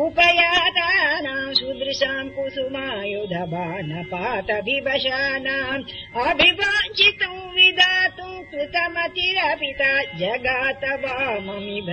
उपयातानाम् सुदृशाम् कुसुमायुधवानपातभिवशानाम् विदातुम् कृतमतिरपिता जगात वाममिव